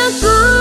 the good.